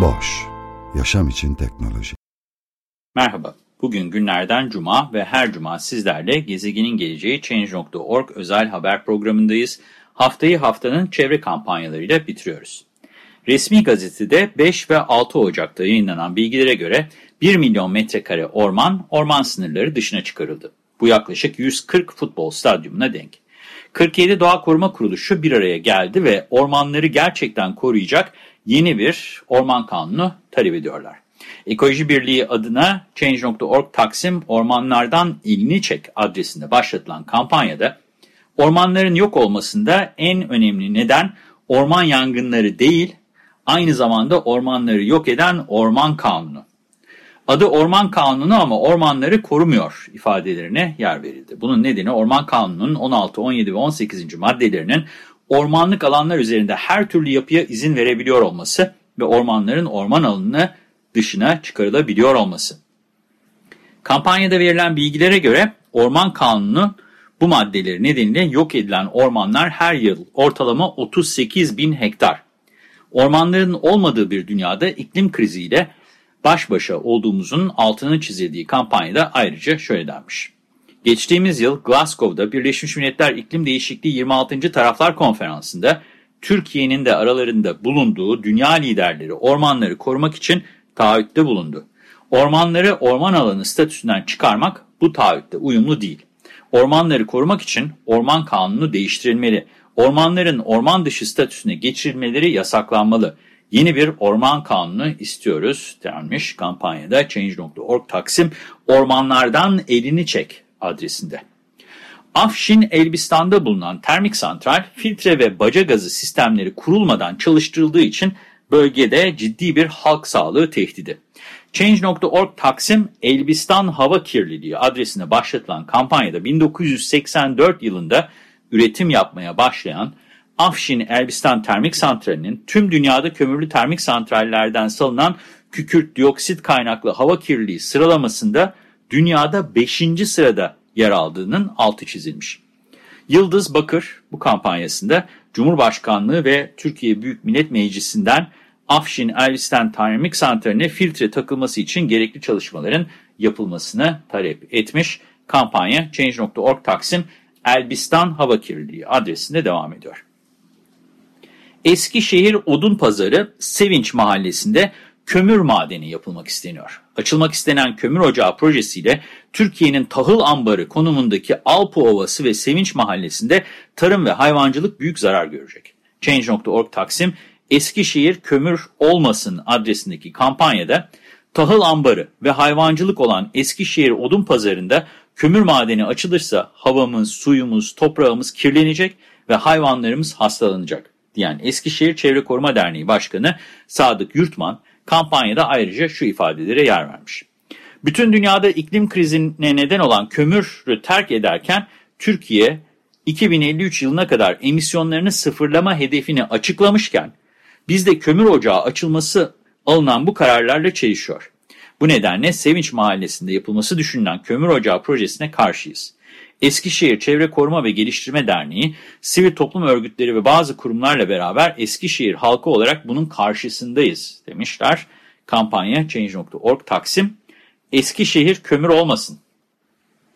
Boş, yaşam için teknoloji. Merhaba, bugün günlerden cuma ve her cuma sizlerle Gezegenin Geleceği Change.org özel haber programındayız. Haftayı haftanın çevre kampanyalarıyla bitiriyoruz. Resmi gazetede 5 ve 6 Ocak'ta yayınlanan bilgilere göre 1 milyon metrekare orman, orman sınırları dışına çıkarıldı. Bu yaklaşık 140 futbol stadyumuna denk. 47 Doğa Koruma Kuruluşu bir araya geldi ve ormanları gerçekten koruyacak yeni bir orman kanunu talep ediyorlar. Ekoloji Birliği adına Change.org Taksim Ormanlardan İlini Çek adresinde başlatılan kampanyada ormanların yok olmasında en önemli neden orman yangınları değil, aynı zamanda ormanları yok eden orman kanunu. Adı Orman Kanunu ama ormanları korumuyor ifadelerine yer verildi. Bunun nedeni Orman Kanunu'nun 16, 17 ve 18. maddelerinin ormanlık alanlar üzerinde her türlü yapıya izin verebiliyor olması ve ormanların orman alanını dışına çıkarılabiliyor olması. Kampanyada verilen bilgilere göre Orman Kanunu bu maddeleri nedeniyle yok edilen ormanlar her yıl ortalama 38 bin hektar. Ormanların olmadığı bir dünyada iklim kriziyle baş başa olduğumuzun altını çizildiği kampanyada ayrıca şöyle denmiş. Geçtiğimiz yıl Glasgow'da Birleşmiş Milletler İklim Değişikliği 26. Taraflar Konferansı'nda Türkiye'nin de aralarında bulunduğu dünya liderleri ormanları korumak için taahhütte bulundu. Ormanları orman alanı statüsünden çıkarmak bu taahhütte uyumlu değil. Ormanları korumak için orman kanunu değiştirilmeli. Ormanların orman dışı statüsüne geçirilmeleri yasaklanmalı. Yeni bir orman kanunu istiyoruz denmiş kampanyada Change.org Taksim ormanlardan elini çek adresinde. Afşin Elbistan'da bulunan termik santral filtre ve baca gazı sistemleri kurulmadan çalıştırıldığı için bölgede ciddi bir halk sağlığı tehdidi. Change.org Taksim Elbistan Hava Kirliliği adresine başlatılan kampanyada 1984 yılında üretim yapmaya başlayan Afşin Elbistan Termik Santrali'nin tüm dünyada kömürlü termik santrallerden salınan kükürt dioksit kaynaklı hava kirliliği sıralamasında dünyada 5. sırada yer aldığının altı çizilmiş. Yıldız Bakır bu kampanyasında Cumhurbaşkanlığı ve Türkiye Büyük Millet Meclisi'nden Afşin Elbistan Termik Santrali'ne filtre takılması için gerekli çalışmaların yapılmasını talep etmiş. Kampanya Change.org Taksim Elbistan Hava Kirliliği adresinde devam ediyor. Eskişehir Odun Pazarı Sevinç Mahallesi'nde kömür madeni yapılmak isteniyor. Açılmak istenen kömür ocağı projesiyle Türkiye'nin tahıl ambarı konumundaki Alpu Ovası ve Sevinç Mahallesi'nde tarım ve hayvancılık büyük zarar görecek. Change.org Taksim Eskişehir Kömür Olmasın adresindeki kampanyada tahıl ambarı ve hayvancılık olan Eskişehir Odun Pazarı'nda kömür madeni açılırsa havamız, suyumuz, toprağımız kirlenecek ve hayvanlarımız hastalanacak diyen Eskişehir Çevre Koruma Derneği Başkanı Sadık Yurtman kampanyada ayrıca şu ifadelere yer vermiş. Bütün dünyada iklim krizine neden olan kömürü terk ederken Türkiye 2053 yılına kadar emisyonlarını sıfırlama hedefini açıklamışken bizde kömür ocağı açılması alınan bu kararlarla çelişiyor. Bu nedenle Sevinç Mahallesi'nde yapılması düşünülen kömür ocağı projesine karşıyız. Eskişehir Çevre Koruma ve Geliştirme Derneği, sivil toplum örgütleri ve bazı kurumlarla beraber Eskişehir halkı olarak bunun karşısındayız demişler. Kampanya Change.org Taksim, Eskişehir kömür olmasın.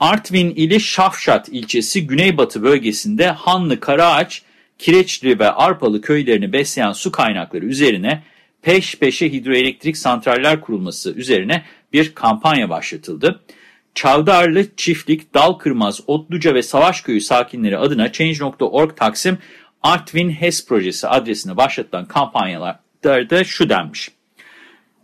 Artvin ili Şafşat ilçesi güneybatı bölgesinde Hanlı Karaağaç, Kireçli ve Arpalı köylerini besleyen su kaynakları üzerine peş peşe hidroelektrik santraller kurulması üzerine bir kampanya başlatıldı. Çavdarlı, Çiftlik, Dalkırmaz, Otluca ve Savaşköyü sakinleri adına Change.org Taksim Artvin HES projesi adresine başlatılan kampanyalarda şu denmiş.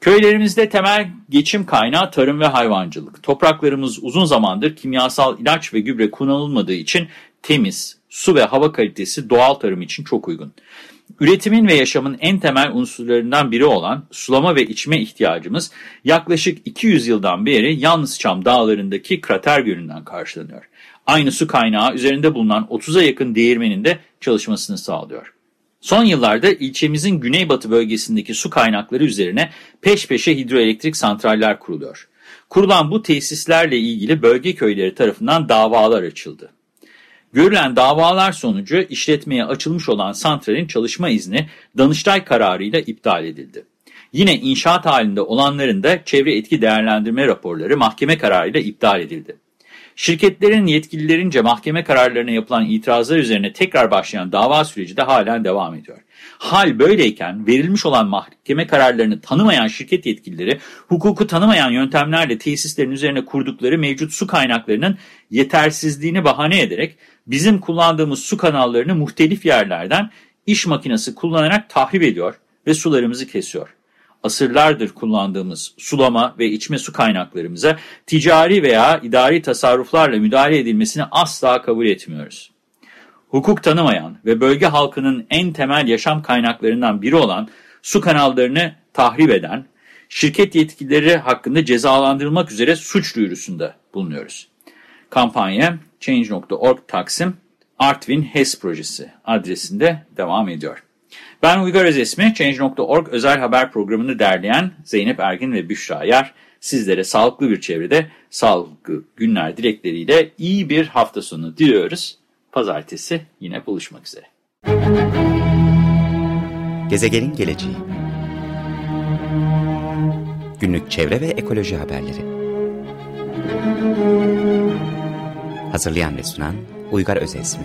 Köylerimizde temel geçim kaynağı tarım ve hayvancılık. Topraklarımız uzun zamandır kimyasal ilaç ve gübre kullanılmadığı için temiz, su ve hava kalitesi doğal tarım için çok uygun. Üretimin ve yaşamın en temel unsurlarından biri olan sulama ve içme ihtiyacımız yaklaşık 200 yıldan beri yalnız Çam dağlarındaki krater gölünden karşılanıyor. Aynı su kaynağı üzerinde bulunan 30'a yakın değirmenin de çalışmasını sağlıyor. Son yıllarda ilçemizin güneybatı bölgesindeki su kaynakları üzerine peş peşe hidroelektrik santraller kuruluyor. Kurulan bu tesislerle ilgili bölge köyleri tarafından davalar açıldı. Görülen davalar sonucu işletmeye açılmış olan santralin çalışma izni Danıştay kararıyla iptal edildi. Yine inşaat halinde olanların da çevre etki değerlendirme raporları mahkeme kararıyla iptal edildi. Şirketlerin yetkililerince mahkeme kararlarına yapılan itirazlar üzerine tekrar başlayan dava süreci de halen devam ediyor. Hal böyleyken verilmiş olan mahkeme kararlarını tanımayan şirket yetkilileri hukuku tanımayan yöntemlerle tesislerin üzerine kurdukları mevcut su kaynaklarının yetersizliğini bahane ederek bizim kullandığımız su kanallarını muhtelif yerlerden iş makinesi kullanarak tahrip ediyor ve sularımızı kesiyor asırlardır kullandığımız sulama ve içme su kaynaklarımıza ticari veya idari tasarruflarla müdahale edilmesini asla kabul etmiyoruz. Hukuk tanımayan ve bölge halkının en temel yaşam kaynaklarından biri olan su kanallarını tahrip eden şirket yetkilileri hakkında cezalandırılmak üzere suç duyurusunda bulunuyoruz. Kampanya Change.org Taksim Artvin HES projesi adresinde devam ediyor. Ben Uygar Özesmi, Change.org özel haber programını derleyen Zeynep Ergin ve Büşra Yar, sizlere sağlıklı bir çevrede sağlıklı günler dilekleriyle iyi bir hafta sonu diliyoruz. Pazartesi yine buluşmak üzere. Gezegenin geleceği Günlük çevre ve ekoloji haberleri Hazırlayan ve sunan Uygar Özesmi